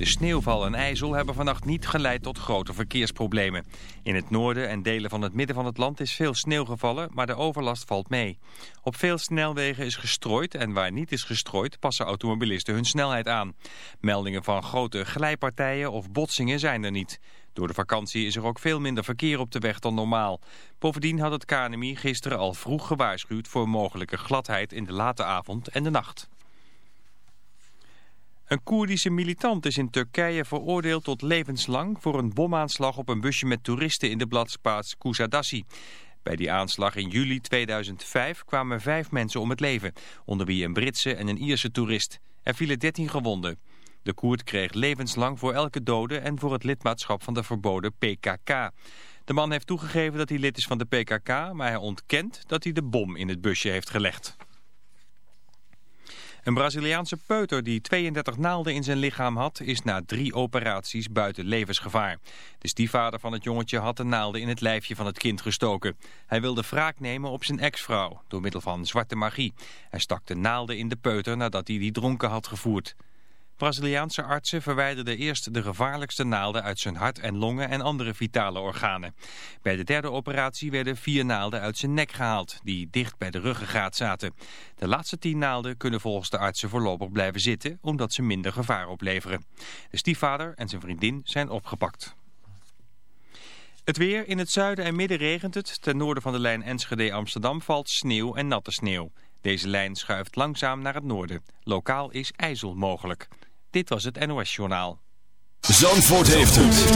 De sneeuwval en ijzel hebben vannacht niet geleid tot grote verkeersproblemen. In het noorden en delen van het midden van het land is veel sneeuw gevallen, maar de overlast valt mee. Op veel snelwegen is gestrooid en waar niet is gestrooid passen automobilisten hun snelheid aan. Meldingen van grote glijpartijen of botsingen zijn er niet. Door de vakantie is er ook veel minder verkeer op de weg dan normaal. Bovendien had het KNMI gisteren al vroeg gewaarschuwd voor mogelijke gladheid in de late avond en de nacht. Een Koerdische militant is in Turkije veroordeeld tot levenslang voor een bomaanslag op een busje met toeristen in de bladsplaats Kusadassi. Bij die aanslag in juli 2005 kwamen vijf mensen om het leven, onder wie een Britse en een Ierse toerist. Er vielen 13 gewonden. De Koerd kreeg levenslang voor elke dode en voor het lidmaatschap van de verboden PKK. De man heeft toegegeven dat hij lid is van de PKK, maar hij ontkent dat hij de bom in het busje heeft gelegd. Een Braziliaanse peuter die 32 naalden in zijn lichaam had... is na drie operaties buiten levensgevaar. De stiefvader van het jongetje had de naalden in het lijfje van het kind gestoken. Hij wilde wraak nemen op zijn ex-vrouw door middel van zwarte magie. Hij stak de naalden in de peuter nadat hij die dronken had gevoerd. Braziliaanse artsen verwijderden eerst de gevaarlijkste naalden uit zijn hart en longen en andere vitale organen. Bij de derde operatie werden vier naalden uit zijn nek gehaald, die dicht bij de ruggengraat zaten. De laatste tien naalden kunnen volgens de artsen voorlopig blijven zitten, omdat ze minder gevaar opleveren. De stiefvader en zijn vriendin zijn opgepakt. Het weer. In het zuiden en midden regent het. Ten noorden van de lijn Enschede-Amsterdam valt sneeuw en natte sneeuw. Deze lijn schuift langzaam naar het noorden. Lokaal is ijzel mogelijk. Dit was het NOS Journaal. Zandvoort heeft het.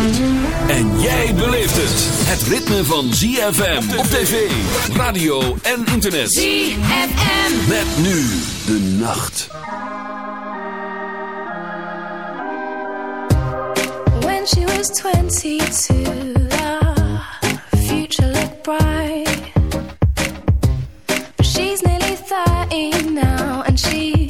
En jij beleeft het. Het ritme van ZFM op tv, radio en internet. ZFM. Met nu de nacht. When she was 22, the future looked bright. But she's nearly 30 now, and she's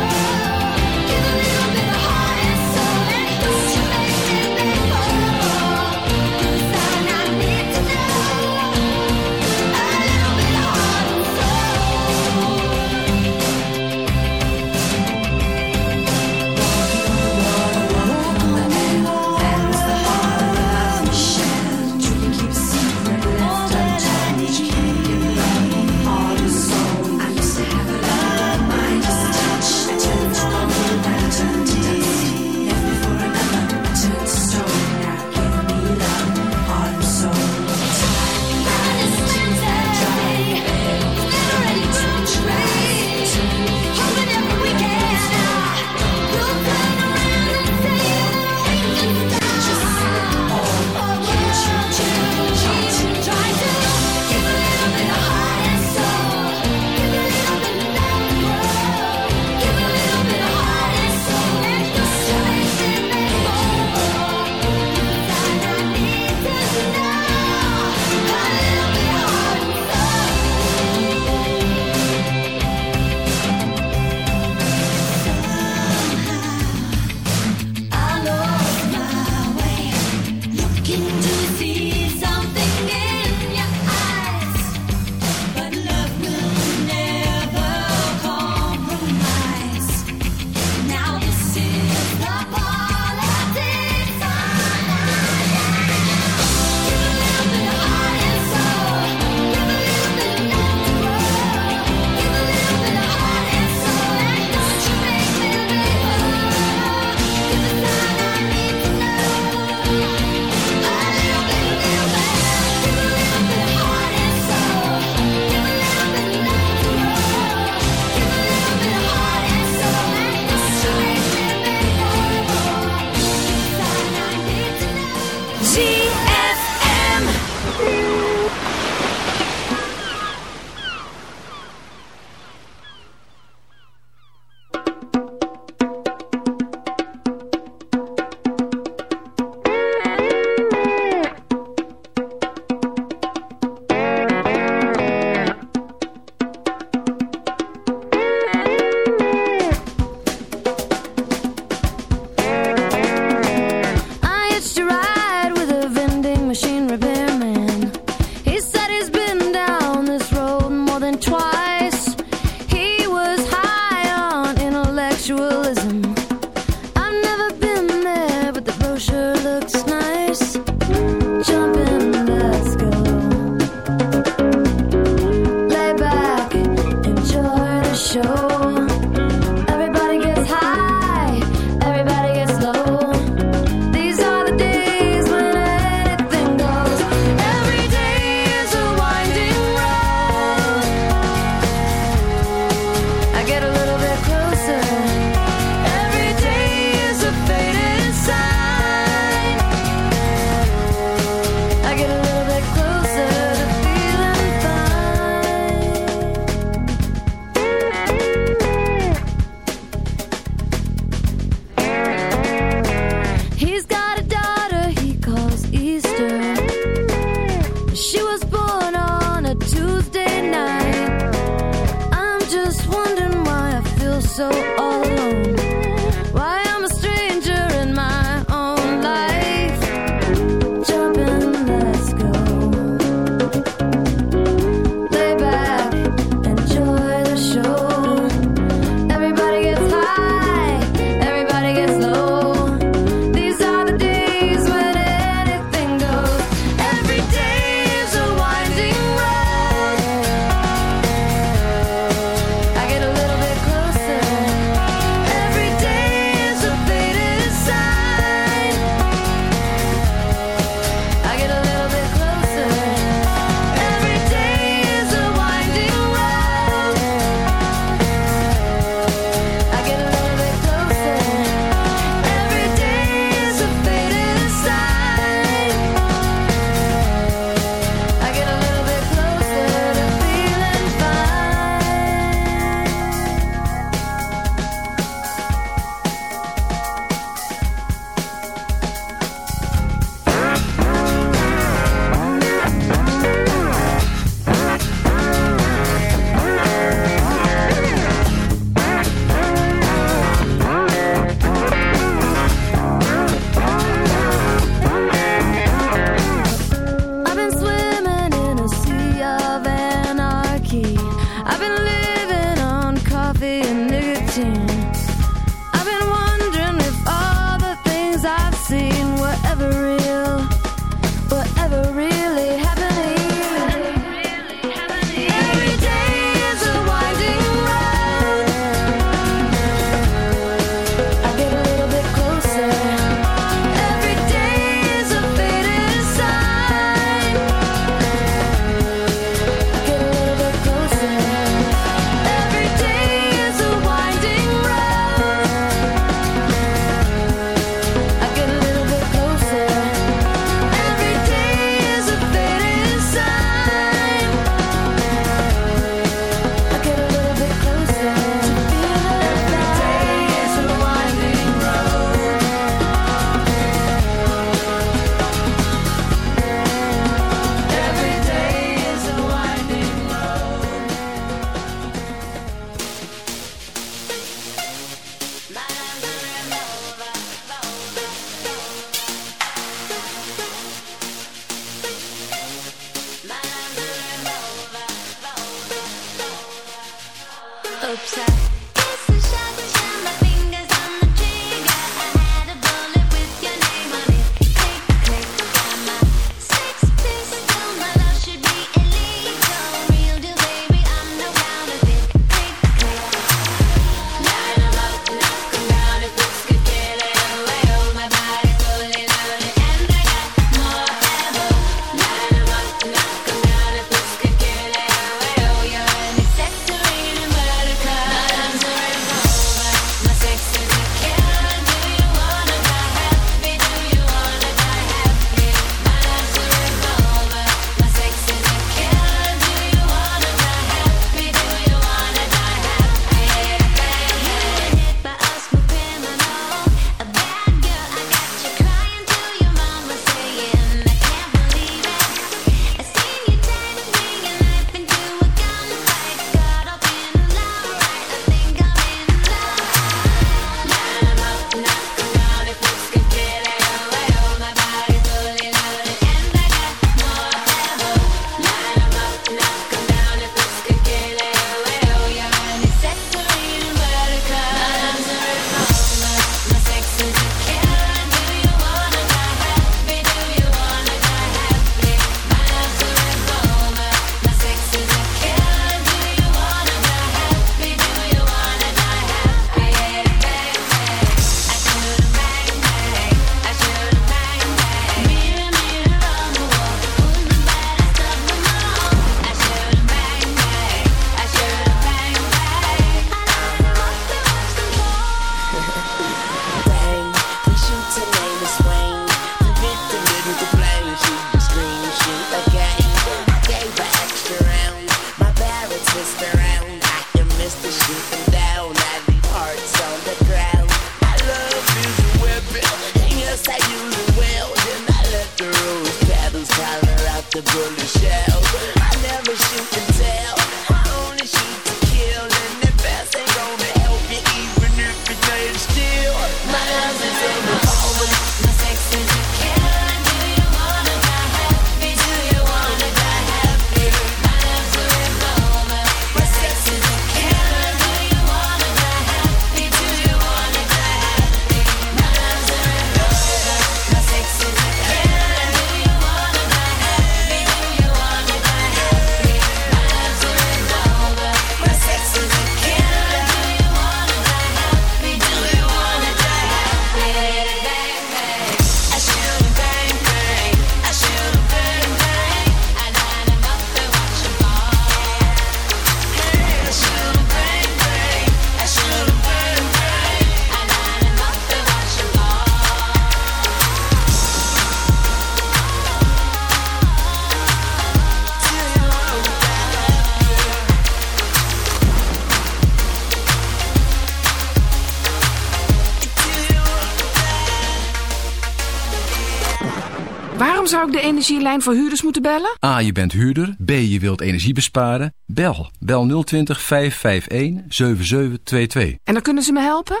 zou ik de energielijn voor huurders moeten bellen? A, je bent huurder. B, je wilt energie besparen. Bel. Bel 020 551 7722. En dan kunnen ze me helpen? 100%.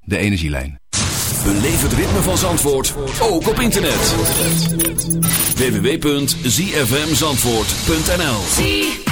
De energielijn. Beleef het ritme van Zandvoort, ook op internet. www.zfmzandvoort.nl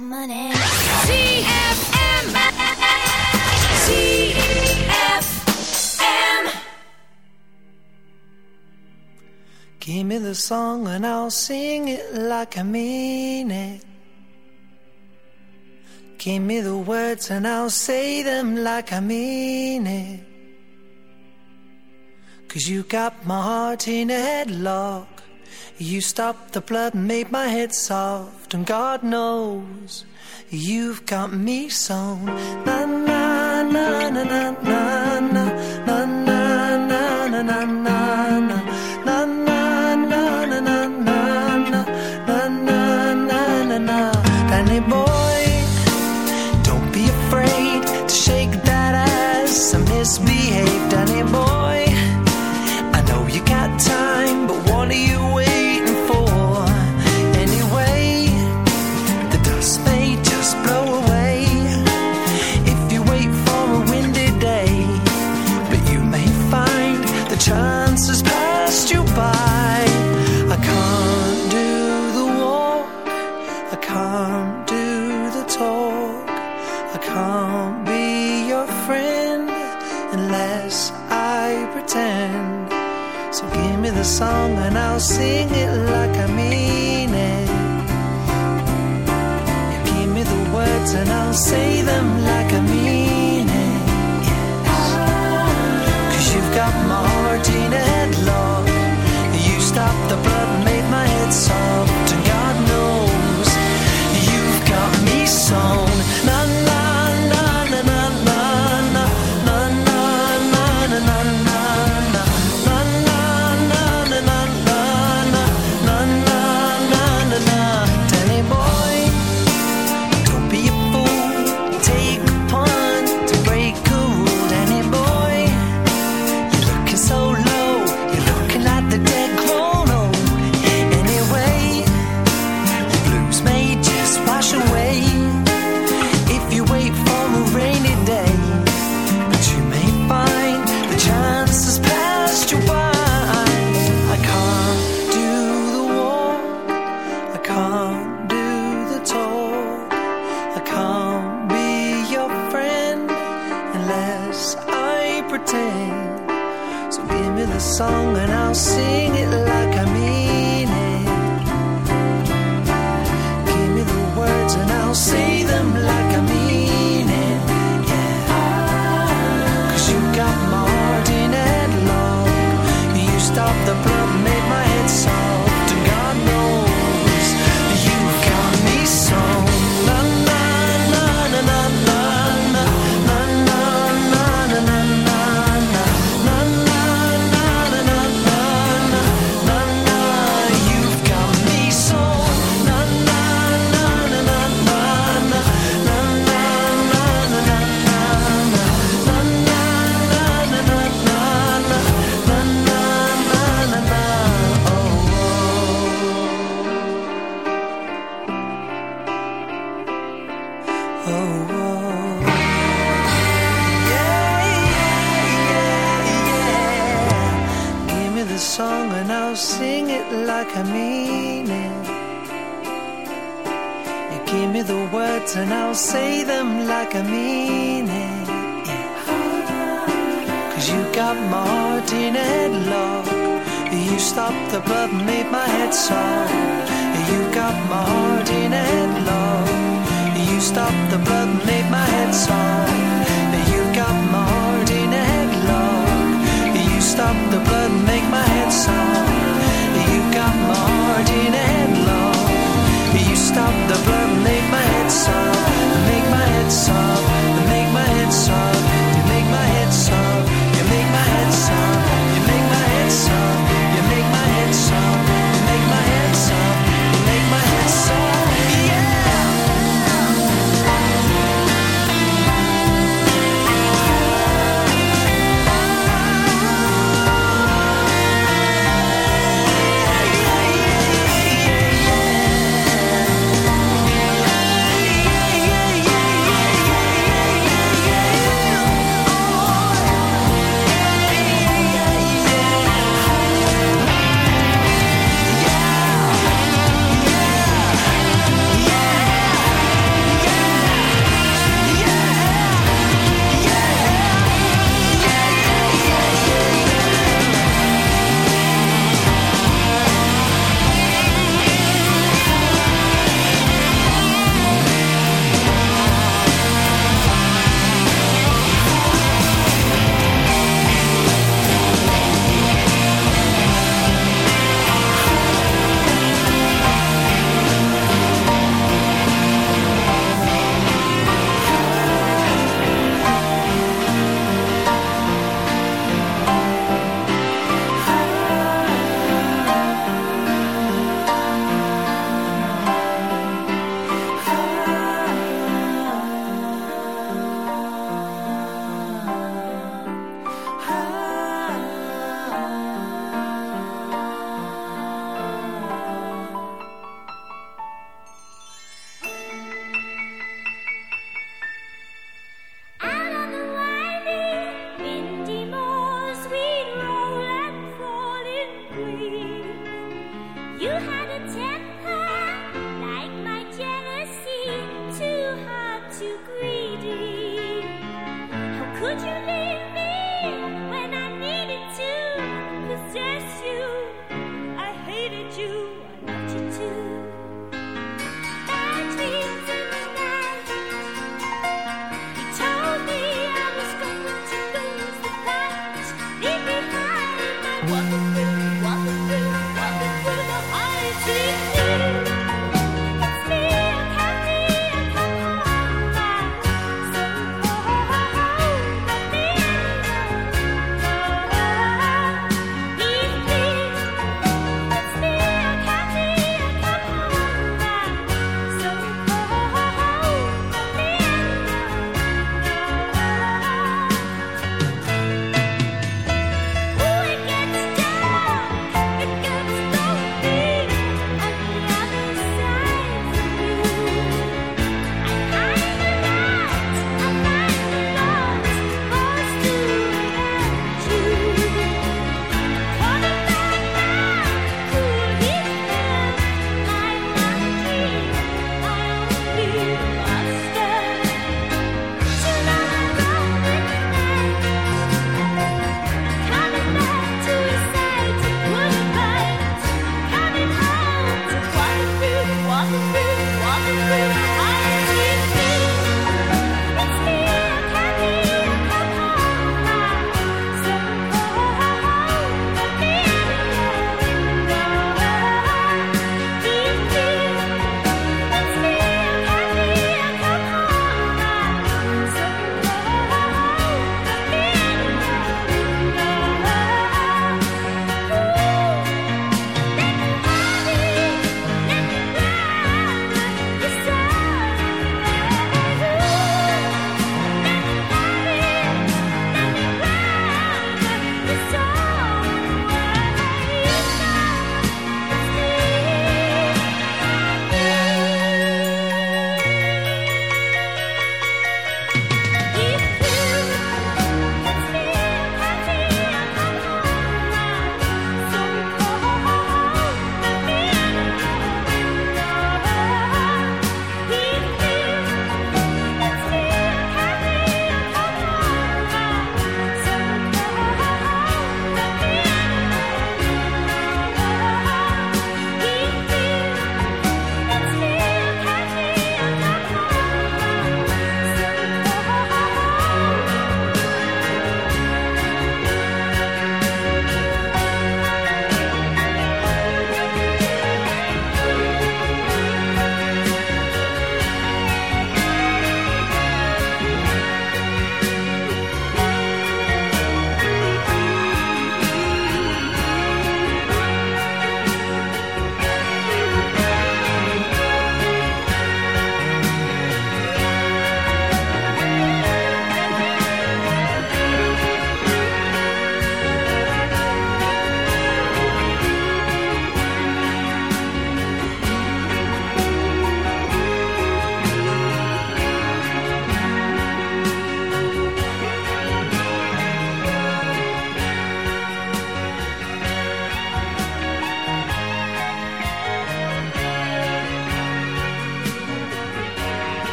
money. Give me the song and I'll sing it like I mean it. Give me the words and I'll say them like I mean it. Cause you got my heart in a headlock. You stopped the blood and made my head soft, and God knows you've got me sewn. Na na na na na na na na na na na na na na. Danny boy. I know you got time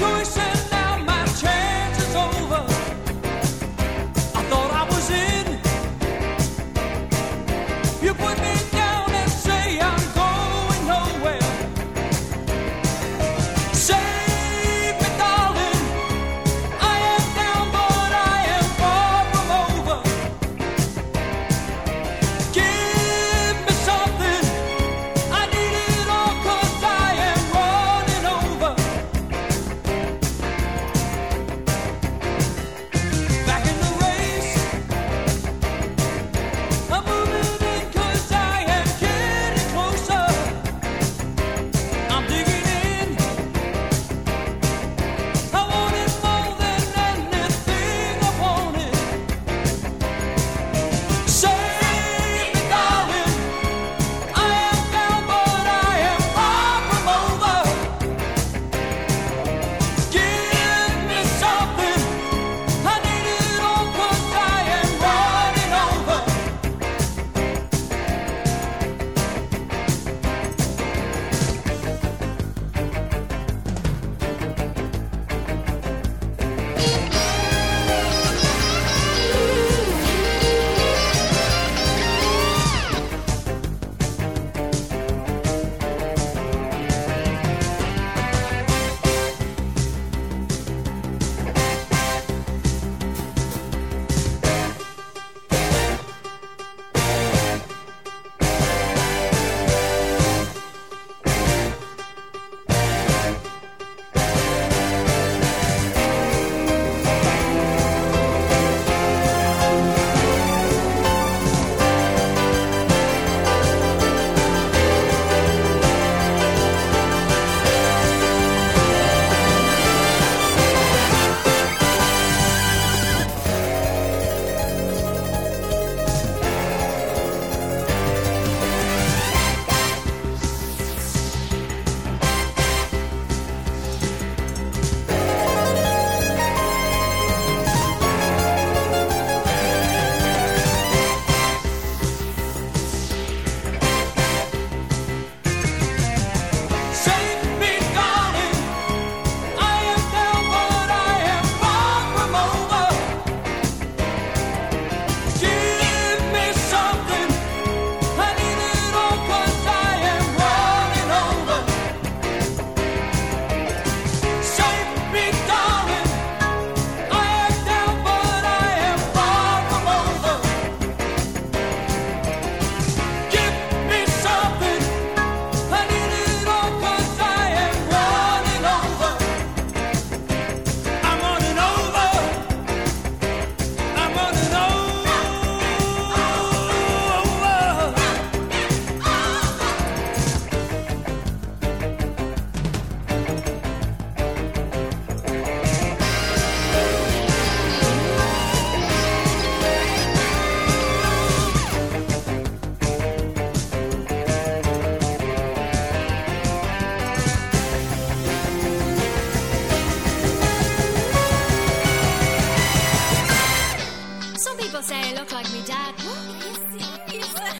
choice.